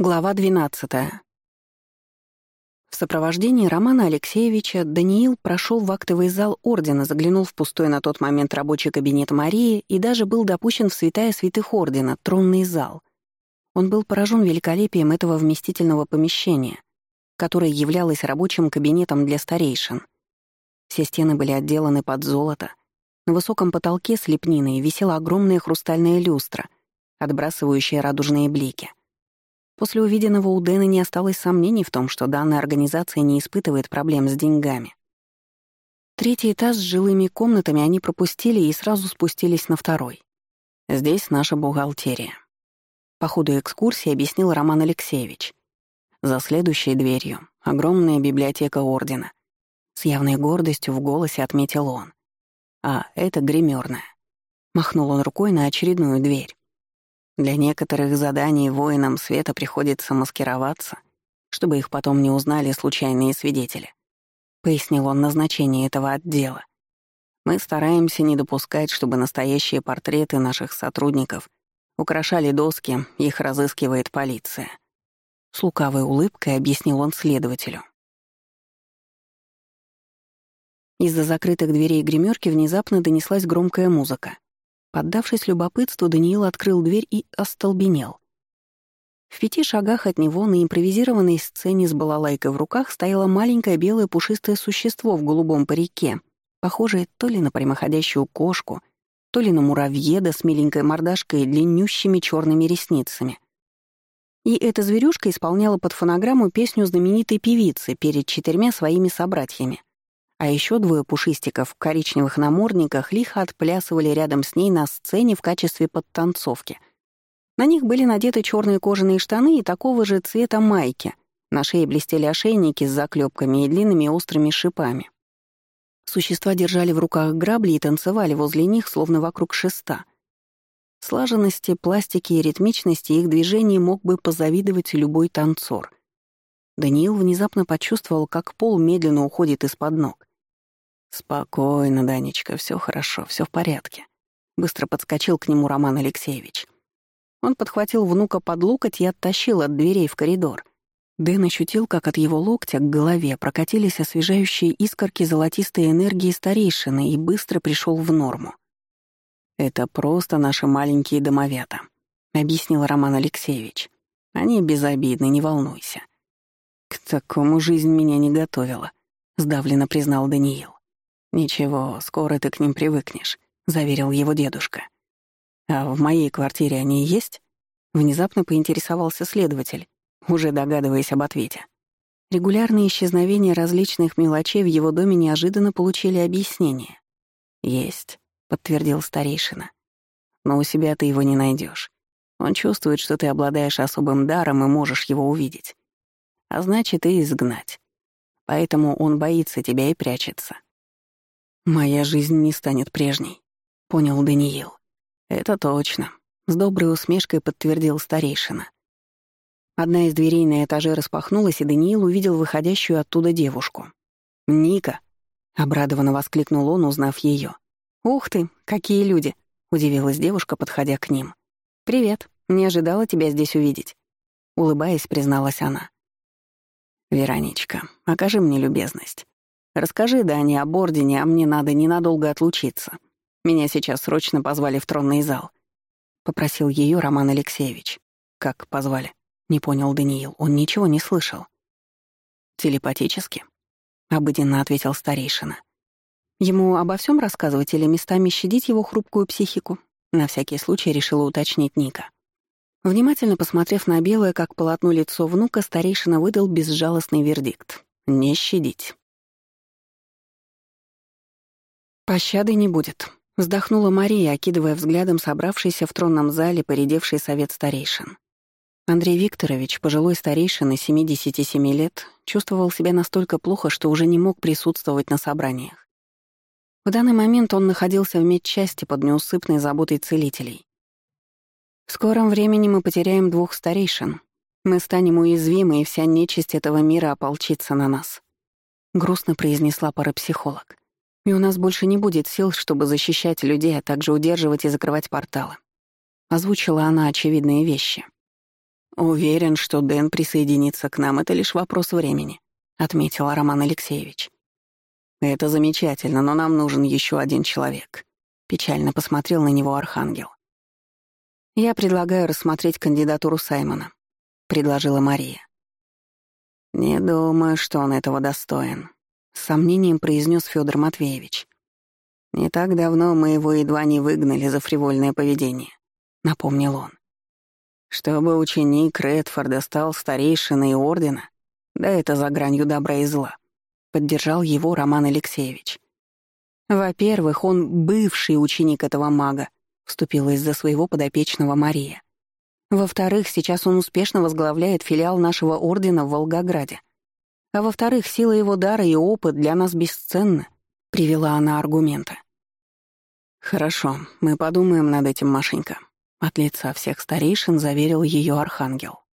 Глава 12. В сопровождении Романа Алексеевича Даниил прошел в актовый зал Ордена, заглянул в пустой на тот момент рабочий кабинет Марии и даже был допущен в святая святых Ордена, тронный зал. Он был поражен великолепием этого вместительного помещения, которое являлось рабочим кабинетом для старейшин. Все стены были отделаны под золото. На высоком потолке с лепниной висела огромная хрустальная люстра, отбрасывающая радужные блики — После увиденного у Дэна не осталось сомнений в том, что данная организация не испытывает проблем с деньгами. Третий этаж с жилыми комнатами они пропустили и сразу спустились на второй. Здесь наша бухгалтерия. По ходу экскурсии объяснил Роман Алексеевич. За следующей дверью — огромная библиотека Ордена. С явной гордостью в голосе отметил он. А это гримерная. Махнул он рукой на очередную дверь. Для некоторых заданий воинам света приходится маскироваться, чтобы их потом не узнали случайные свидетели. Пояснил он назначение этого отдела. Мы стараемся не допускать, чтобы настоящие портреты наших сотрудников украшали доски, их разыскивает полиция. С лукавой улыбкой объяснил он следователю. Из-за закрытых дверей гримерки внезапно донеслась громкая музыка. Поддавшись любопытству, Даниил открыл дверь и остолбенел. В пяти шагах от него на импровизированной сцене с балалайкой в руках стояло маленькое белое пушистое существо в голубом парике, похожее то ли на прямоходящую кошку, то ли на муравьеда с миленькой мордашкой и длиннющими черными ресницами. И эта зверюшка исполняла под фонограмму песню знаменитой певицы перед четырьмя своими собратьями — а еще двое пушистиков в коричневых намордниках лихо отплясывали рядом с ней на сцене в качестве подтанцовки. На них были надеты черные кожаные штаны и такого же цвета майки. На шее блестели ошейники с заклепками и длинными острыми шипами. Существа держали в руках грабли и танцевали возле них, словно вокруг шеста. Слаженности, пластики и ритмичности их движений мог бы позавидовать любой танцор. Даниил внезапно почувствовал, как пол медленно уходит из-под ног. «Спокойно, Данечка, все хорошо, все в порядке», — быстро подскочил к нему Роман Алексеевич. Он подхватил внука под локоть и оттащил от дверей в коридор. Дэн ощутил, как от его локтя к голове прокатились освежающие искорки золотистой энергии старейшины и быстро пришел в норму. «Это просто наши маленькие домовята», — объяснил Роман Алексеевич. «Они безобидны, не волнуйся». «К такому жизнь меня не готовила», — сдавленно признал Даниил. «Ничего, скоро ты к ним привыкнешь», — заверил его дедушка. «А в моей квартире они есть?» Внезапно поинтересовался следователь, уже догадываясь об ответе. Регулярные исчезновения различных мелочей в его доме неожиданно получили объяснение. «Есть», — подтвердил старейшина. «Но у себя ты его не найдешь. Он чувствует, что ты обладаешь особым даром и можешь его увидеть. А значит, и изгнать. Поэтому он боится тебя и прячется. «Моя жизнь не станет прежней», — понял Даниил. «Это точно», — с доброй усмешкой подтвердил старейшина. Одна из дверей на этаже распахнулась, и Даниил увидел выходящую оттуда девушку. «Ника!» — обрадованно воскликнул он, узнав ее. «Ух ты, какие люди!» — удивилась девушка, подходя к ним. «Привет, не ожидала тебя здесь увидеть», — улыбаясь, призналась она. «Вероничка, окажи мне любезность. Расскажи, Дани, о Бордине, а мне надо ненадолго отлучиться. Меня сейчас срочно позвали в тронный зал. Попросил ее Роман Алексеевич. Как позвали? Не понял Даниил, он ничего не слышал. Телепатически? Обыденно ответил старейшина. Ему обо всем рассказывать или местами щадить его хрупкую психику? На всякий случай решила уточнить Ника. Внимательно посмотрев на белое, как полотно лицо внука, старейшина выдал безжалостный вердикт. «Не щадить». «Пощады не будет», — вздохнула Мария, окидывая взглядом собравшийся в тронном зале поредевший совет старейшин. Андрей Викторович, пожилой старейшина 77 лет, чувствовал себя настолько плохо, что уже не мог присутствовать на собраниях. В данный момент он находился в медчасти под неусыпной заботой целителей. В скором времени мы потеряем двух старейшин. Мы станем уязвимы, и вся нечисть этого мира ополчится на нас. Грустно произнесла парапсихолог. И у нас больше не будет сил, чтобы защищать людей, а также удерживать и закрывать порталы. Озвучила она очевидные вещи. «Уверен, что Дэн присоединится к нам, это лишь вопрос времени», — отметила Роман Алексеевич. «Это замечательно, но нам нужен еще один человек», — печально посмотрел на него Архангел. «Я предлагаю рассмотреть кандидатуру Саймона», — предложила Мария. «Не думаю, что он этого достоин», с сомнением произнес Федор Матвеевич. «Не так давно мы его едва не выгнали за фривольное поведение», — напомнил он. «Чтобы ученик Редфорда стал старейшиной ордена, да это за гранью добра и зла», — поддержал его Роман Алексеевич. «Во-первых, он бывший ученик этого мага», — вступил из-за своего подопечного Мария. «Во-вторых, сейчас он успешно возглавляет филиал нашего ордена в Волгограде», — а во-вторых, сила его дара и опыт для нас бесценны», — привела она аргументы. «Хорошо, мы подумаем над этим, Машенька», — от лица всех старейшин заверил ее архангел.